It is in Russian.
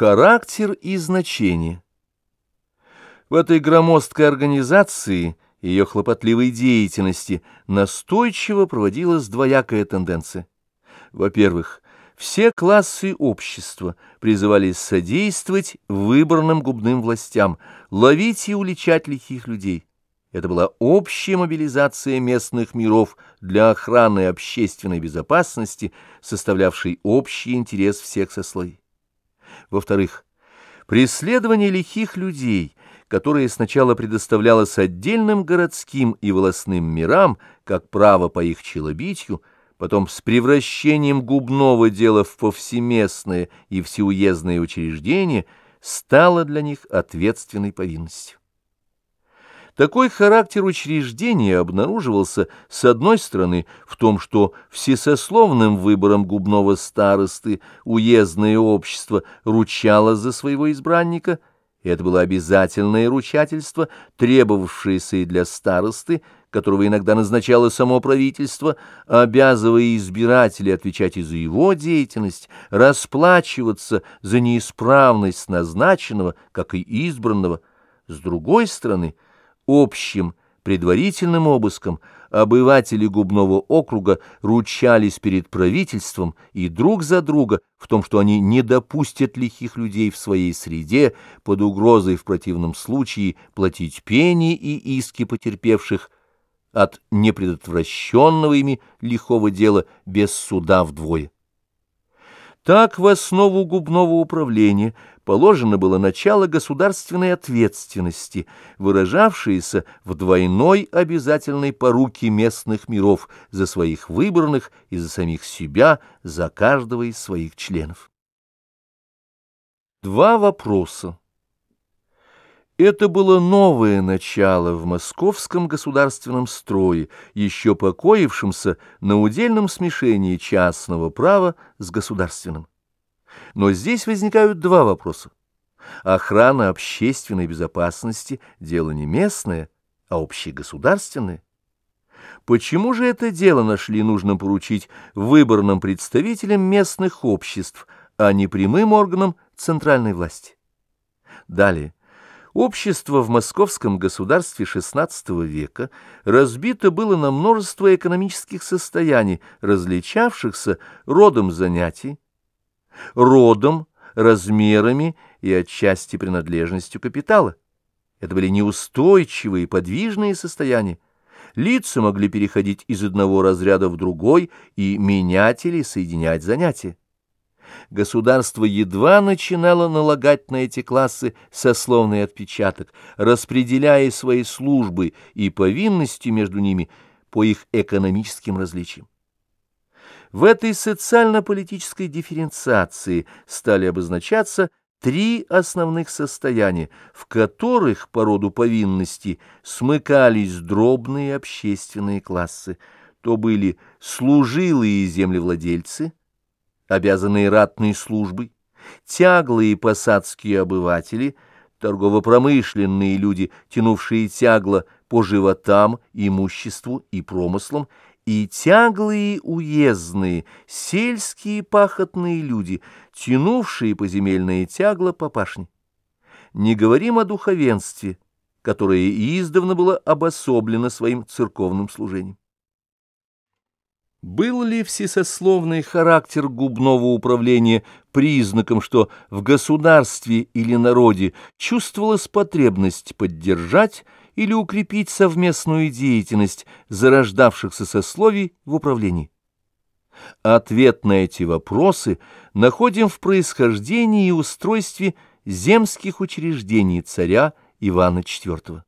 Характер и значение В этой громоздкой организации ее хлопотливой деятельности настойчиво проводилась двоякая тенденция. Во-первых, все классы общества призывались содействовать выборным губным властям, ловить и уличать лихих людей. Это была общая мобилизация местных миров для охраны общественной безопасности, составлявшей общий интерес всех сословий. Во-вторых, преследование лихих людей, которое сначала предоставлялось отдельным городским и волосным мирам, как право по их челобитию, потом с превращением губного дела в повсеместное и всеуездное учреждение, стало для них ответственной повинностью. Такой характер учреждения обнаруживался, с одной стороны, в том, что всесословным выбором губного старосты уездное общество ручало за своего избранника, это было обязательное ручательство, требовавшееся и для старосты, которого иногда назначало само правительство, обязывая избирателей отвечать и за его деятельность, расплачиваться за неисправность назначенного, как и избранного. С другой стороны, общим предварительным обыском обыватели губного округа ручались перед правительством и друг за друга в том, что они не допустят лихих людей в своей среде под угрозой в противном случае платить пени и иски потерпевших от непредотвращенного ими лихого дела без суда вдвое. Так в основу губного управления положено было начало государственной ответственности, выражавшееся в двойной обязательной поруке местных миров за своих выбранных и за самих себя, за каждого из своих членов. Два вопроса. Это было новое начало в московском государственном строе, еще покоившемся на удельном смешении частного права с государственным. Но здесь возникают два вопроса. Охрана общественной безопасности – дело не местное, а общегосударственное. Почему же это дело нашли нужным поручить выборным представителям местных обществ, а не прямым органам центральной власти? Далее. Общество в московском государстве XVI века разбито было на множество экономических состояний, различавшихся родом занятий, родом, размерами и отчасти принадлежностью капитала. Это были неустойчивые, подвижные состояния. Лица могли переходить из одного разряда в другой и менять или соединять занятия государство едва начинало налагать на эти классы сословный отпечаток, распределяя свои службы и повинности между ними по их экономическим различиям. В этой социально-политической дифференциации стали обозначаться три основных состояния, в которых по роду повинности смыкались дробные общественные классы. То были служилые землевладельцы – обязанные ратной службой, тяглые посадские обыватели, торгово-промышленные люди, тянувшие тягло по животам, имуществу и промыслам, и тяглые уездные, сельские пахотные люди, тянувшие поземельные тягло по пашне. Не говорим о духовенстве, которое издавна было обособлено своим церковным служением. Был ли всесословный характер губного управления признаком, что в государстве или народе чувствовалась потребность поддержать или укрепить совместную деятельность зарождавшихся сословий в управлении? Ответ на эти вопросы находим в происхождении и устройстве земских учреждений царя Ивана IV.